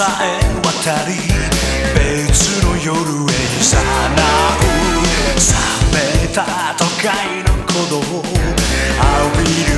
さえ渡り別の夜へ誘う冷めた都会の鼓動。浴びる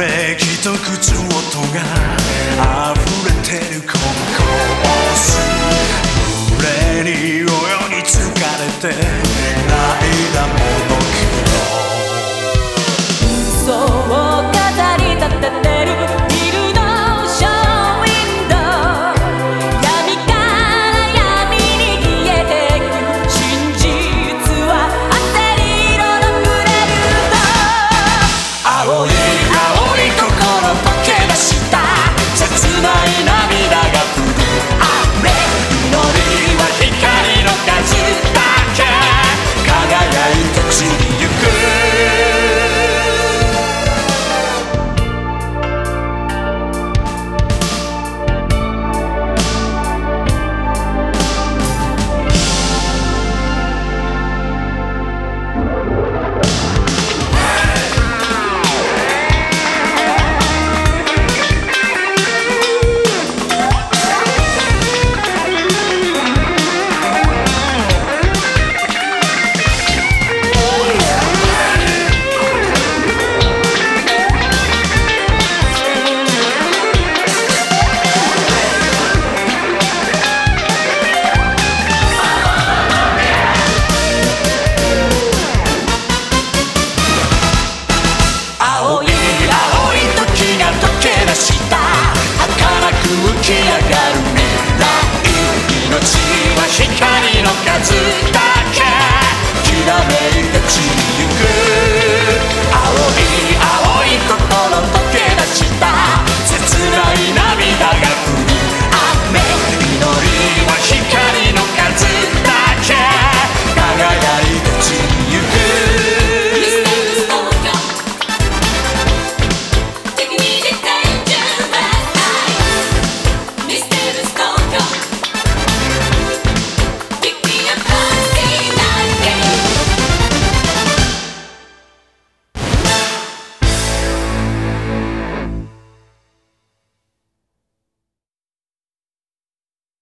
め息と靴音が溢れてるこのコース。群れに泳ぎ疲れて。